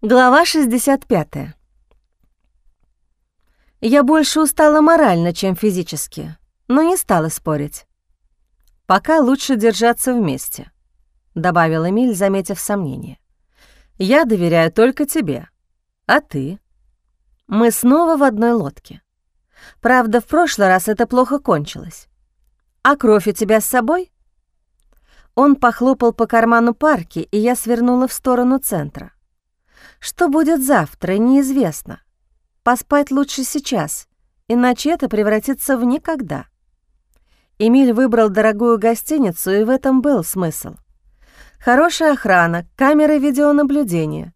Глава 65. Я больше устала морально, чем физически, но не стала спорить. «Пока лучше держаться вместе», — добавил Эмиль, заметив сомнение. «Я доверяю только тебе. А ты?» Мы снова в одной лодке. Правда, в прошлый раз это плохо кончилось. «А кровь у тебя с собой?» Он похлопал по карману парки, и я свернула в сторону центра. Что будет завтра, неизвестно. Поспать лучше сейчас, иначе это превратится в никогда. Эмиль выбрал дорогую гостиницу, и в этом был смысл. Хорошая охрана, камеры видеонаблюдения.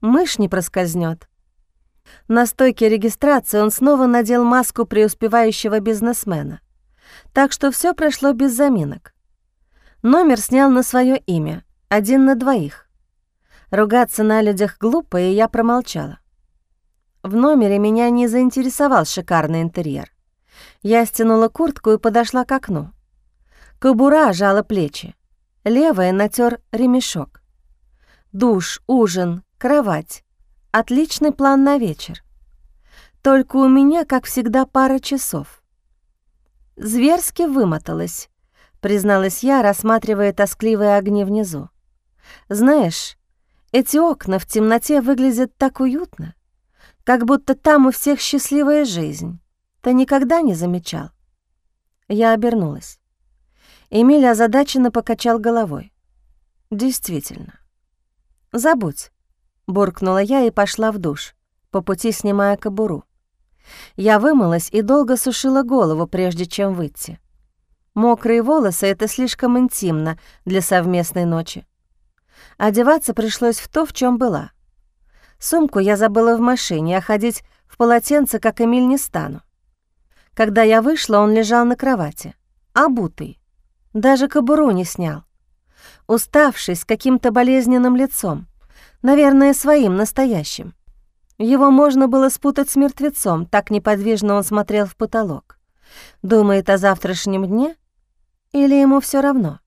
Мышь не проскользнет. На стойке регистрации он снова надел маску преуспевающего бизнесмена. Так что все прошло без заминок. Номер снял на свое имя, один на двоих. Ругаться на людях глупо, и я промолчала. В номере меня не заинтересовал шикарный интерьер. Я стянула куртку и подошла к окну. Кобура жала плечи. Левая натер ремешок. Душ, ужин, кровать. Отличный план на вечер. Только у меня, как всегда, пара часов. Зверски вымоталась, призналась я, рассматривая тоскливые огни внизу. Знаешь, эти окна в темноте выглядят так уютно, как будто там у всех счастливая жизнь. Ты никогда не замечал?» Я обернулась. Эмиль озадаченно покачал головой. «Действительно. Забудь», — буркнула я и пошла в душ, по пути снимая кобуру. Я вымылась и долго сушила голову, прежде чем выйти. Мокрые волосы — это слишком интимно для совместной ночи. Одеваться пришлось в то, в чем была. Сумку я забыла в машине, а ходить в полотенце, как Эмиль, не стану. Когда я вышла, он лежал на кровати, обутый. Даже кобуру не снял. Уставший, с каким-то болезненным лицом. Наверное, своим, настоящим. Его можно было спутать с мертвецом, так неподвижно он смотрел в потолок. Думает о завтрашнем дне? Или ему все равно?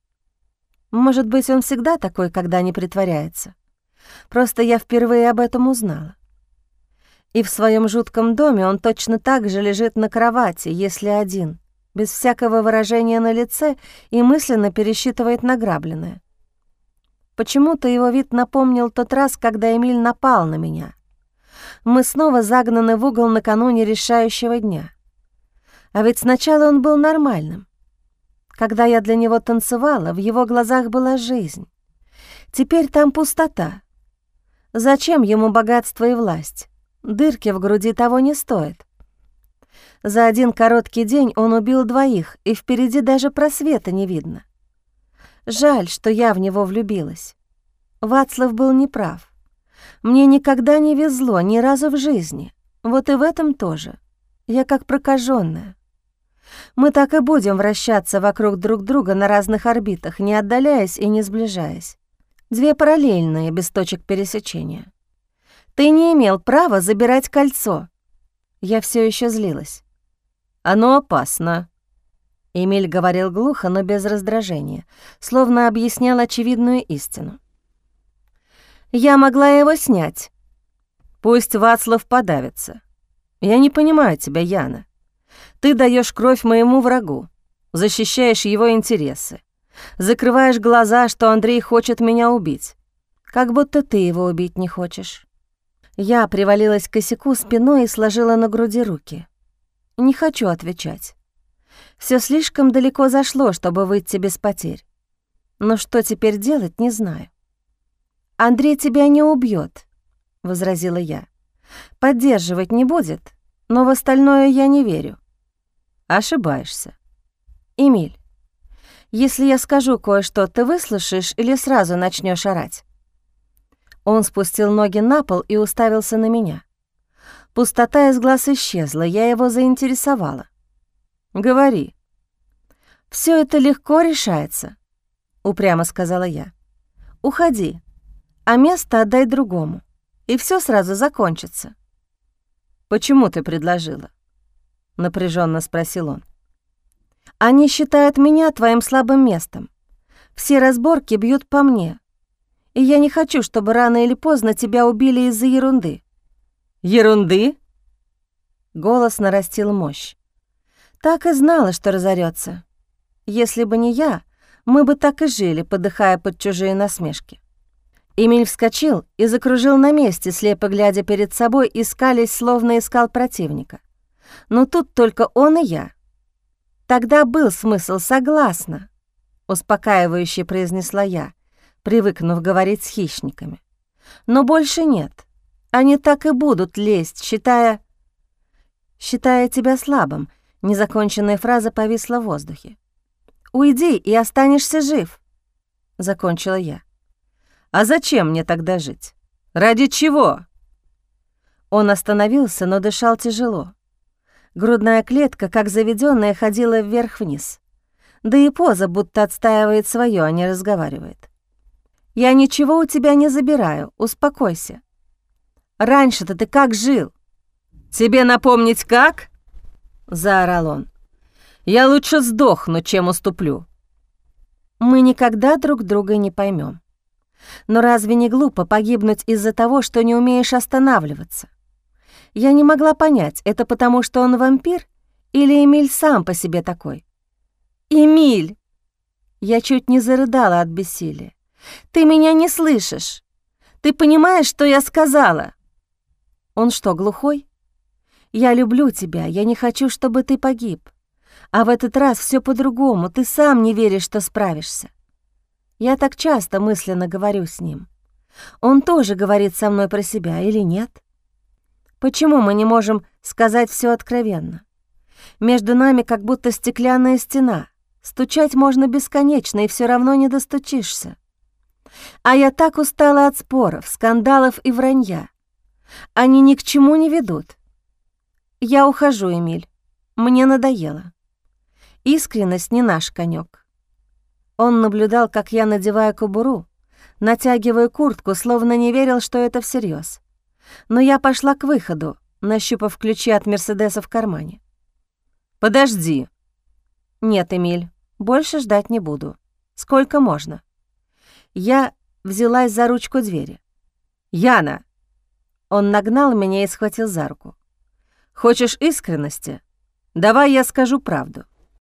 Может быть, он всегда такой, когда не притворяется. Просто я впервые об этом узнала. И в своем жутком доме он точно так же лежит на кровати, если один, без всякого выражения на лице и мысленно пересчитывает награбленное. Почему-то его вид напомнил тот раз, когда Эмиль напал на меня. Мы снова загнаны в угол накануне решающего дня. А ведь сначала он был нормальным. Когда я для него танцевала, в его глазах была жизнь. Теперь там пустота. Зачем ему богатство и власть? Дырки в груди того не стоят. За один короткий день он убил двоих, и впереди даже просвета не видно. Жаль, что я в него влюбилась. Вацлав был неправ. Мне никогда не везло, ни разу в жизни. Вот и в этом тоже. Я как прокаженная. Мы так и будем вращаться вокруг друг друга на разных орбитах, не отдаляясь и не сближаясь. Две параллельные, без точек пересечения. Ты не имел права забирать кольцо. Я все еще злилась. Оно опасно. Эмиль говорил глухо, но без раздражения, словно объяснял очевидную истину. Я могла его снять. Пусть Вацлав подавится. Я не понимаю тебя, Яна. Ты даешь кровь моему врагу, защищаешь его интересы, закрываешь глаза, что Андрей хочет меня убить, как будто ты его убить не хочешь. Я привалилась к косяку спиной и сложила на груди руки. Не хочу отвечать. Все слишком далеко зашло, чтобы выйти без потерь. Но что теперь делать, не знаю. «Андрей тебя не убьет, возразила я. «Поддерживать не будет, но в остальное я не верю. Ошибаешься. Эмиль, если я скажу кое-что, ты выслушаешь или сразу начнешь орать? Он спустил ноги на пол и уставился на меня. Пустота из глаз исчезла, я его заинтересовала. «Говори». Все это легко решается», — упрямо сказала я. «Уходи, а место отдай другому, и все сразу закончится». «Почему ты предложила?» — напряженно спросил он. «Они считают меня твоим слабым местом. Все разборки бьют по мне. И я не хочу, чтобы рано или поздно тебя убили из-за ерунды». «Ерунды?» Голос нарастил мощь. Так и знала, что разорется. Если бы не я, мы бы так и жили, подыхая под чужие насмешки. Эмиль вскочил и закружил на месте, слепо глядя перед собой, искались, словно искал противника. Но тут только он и я. Тогда был смысл, согласна, успокаивающе произнесла я, привыкнув говорить с хищниками. Но больше нет. Они так и будут лезть, считая... Считая тебя слабым, незаконченная фраза повисла в воздухе. «Уйди, и останешься жив», — закончила я. «А зачем мне тогда жить? Ради чего?» Он остановился, но дышал тяжело. Грудная клетка, как заведенная, ходила вверх-вниз. Да и поза будто отстаивает свое, а не разговаривает. «Я ничего у тебя не забираю, успокойся. Раньше-то ты как жил?» «Тебе напомнить как?» — заорал он. «Я лучше сдохну, чем уступлю». Мы никогда друг друга не поймем. Но разве не глупо погибнуть из-за того, что не умеешь останавливаться? Я не могла понять, это потому, что он вампир или Эмиль сам по себе такой? «Эмиль!» Я чуть не зарыдала от бессилия. «Ты меня не слышишь! Ты понимаешь, что я сказала?» Он что, глухой? Я люблю тебя, я не хочу, чтобы ты погиб. А в этот раз все по-другому, ты сам не веришь, что справишься. Я так часто мысленно говорю с ним. Он тоже говорит со мной про себя или нет? Почему мы не можем сказать все откровенно? Между нами как будто стеклянная стена. Стучать можно бесконечно, и все равно не достучишься. А я так устала от споров, скандалов и вранья. Они ни к чему не ведут. Я ухожу, Эмиль. Мне надоело. Искренность не наш конек. Он наблюдал, как я надеваю кобуру, натягиваю куртку, словно не верил, что это всерьез. Но я пошла к выходу, нащупав ключи от Мерседеса в кармане. «Подожди». «Нет, Эмиль, больше ждать не буду. Сколько можно?» Я взялась за ручку двери. «Яна!» Он нагнал меня и схватил за руку. Хочешь искренности? Давай я скажу правду.